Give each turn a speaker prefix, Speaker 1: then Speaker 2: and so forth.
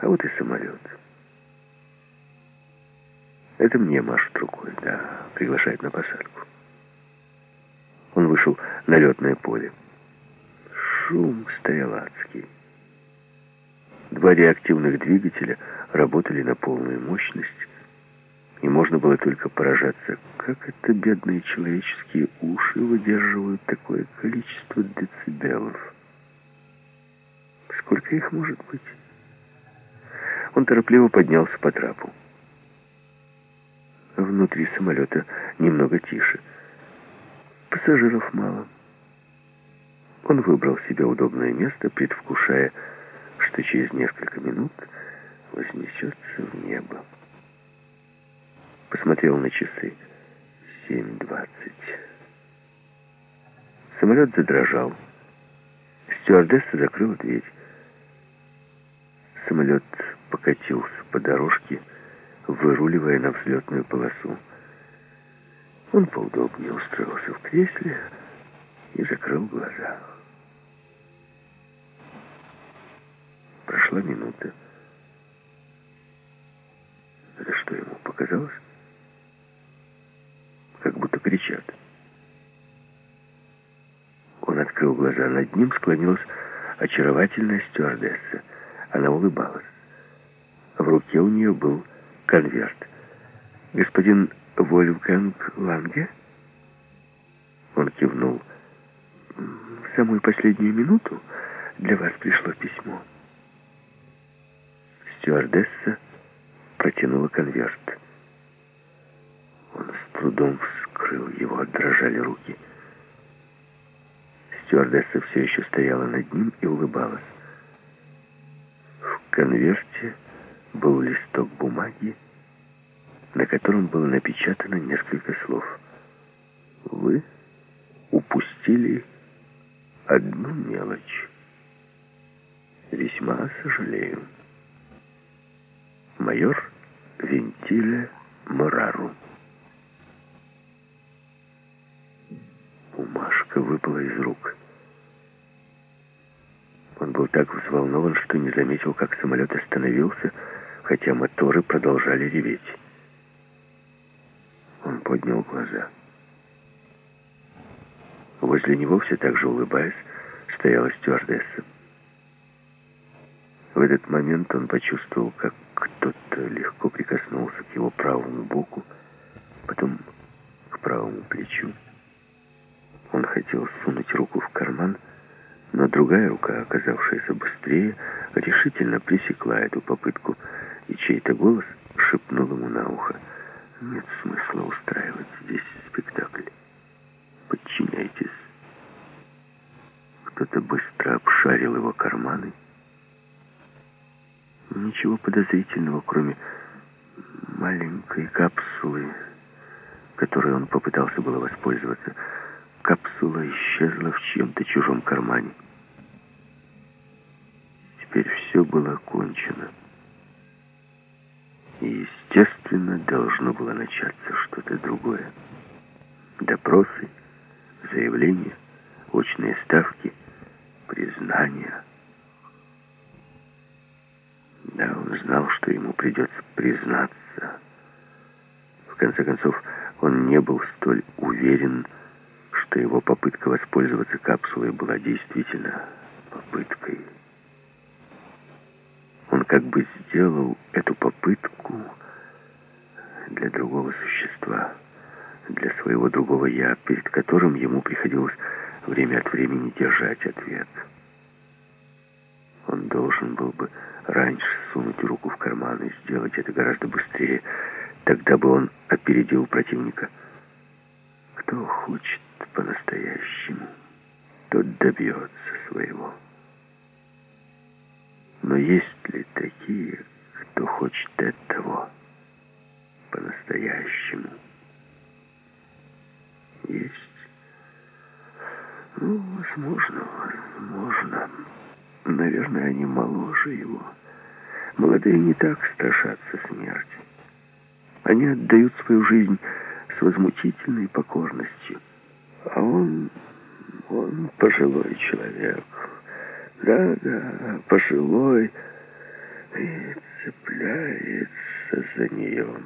Speaker 1: А вот и самолет. Это мне машет рукой, да, приглашает на посадку. Он вышел на летное поле. Шум стоял адский. Два реактивных двигателя работали на полную мощность, и можно было только поражаться, как это бедные человеческие уши выдерживают такое количество децибелов. Сколько их может быть? Он торопливо поднялся по трапу. Внутри самолета немного тише. Пассажиров мало. Он выбрал себе удобное место, предвкушая, что через несколько минут вознесется в небо. Посмотрел на часы. Семь двадцать. Самолет задрожал. Стюардесса закрыла дверь. Самолет покатился по дорожке, выруливая на взлетную полосу. Он поудобнее устроился в кресле и закрыл глаза. Прошла минута. Это что ему показалось? Как будто кричат. Он открыл глаза. Над ним склонилась очаровательная стюардесса. Она улыбалась. В руке у нее был конверт. «Господин Вольфганг Ланге?» Он кивнул. «В самую последнюю минуту для вас пришло письмо». Стюардесса протянула конверт. Он с трудом вскрыл его, дрожали руки. Стюардесса все еще стояла над ним и улыбалась. В конверте был листок бумаги, на котором было напечатано несколько слов. «Вы упустили одну мелочь. Весьма сожалею. Майор Вентиле Морару». Бумажка выпала из рук. Он был так взволнован, что не заметил, как самолет остановился, хотя моторы продолжали реветь. Он поднял глаза. Возле него, все так же улыбаясь, стояла стюардесса. В этот момент он почувствовал, как кто-то легко прикоснулся к его правому боку, потом к правому плечу. Он хотел сунуть руку в карман, но другая рука, оказавшаяся быстрее, решительно пресекла эту попытку, и чей-то голос шепнул ему на ухо. «Нет смысла устраивать здесь спектакль. Подчиняйтесь». Кто-то быстро обшарил его карманы. Ничего подозрительного, кроме маленькой капсулы, которой он попытался было воспользоваться, Капсула исчезла в чьем-то чужом кармане. Теперь все было кончено. И, естественно, должно было начаться что-то другое. Допросы, заявления, очные ставки, признания. Да, он знал, что ему придется признаться. В конце концов, он не был столь уверен, что его попытка воспользоваться капсулой была действительно попыткой. Он как бы сделал эту попытку для другого существа, для своего другого «я», перед которым ему приходилось время от времени держать ответ. Он должен был бы раньше сунуть руку в карман и сделать это гораздо быстрее. Тогда бы он опередил противника. Кто хочет по-настоящему, тот добьется своего. Но есть ли такие, кто хочет этого по-настоящему? Есть. Ну, возможно, возможно. Наверное, они моложе его. Молодые не так страшатся смерти. Они отдают свою жизнь с возмутительной покорностью. А он, он пожилой человек. Да, да, пожилой. и цепляется за нее.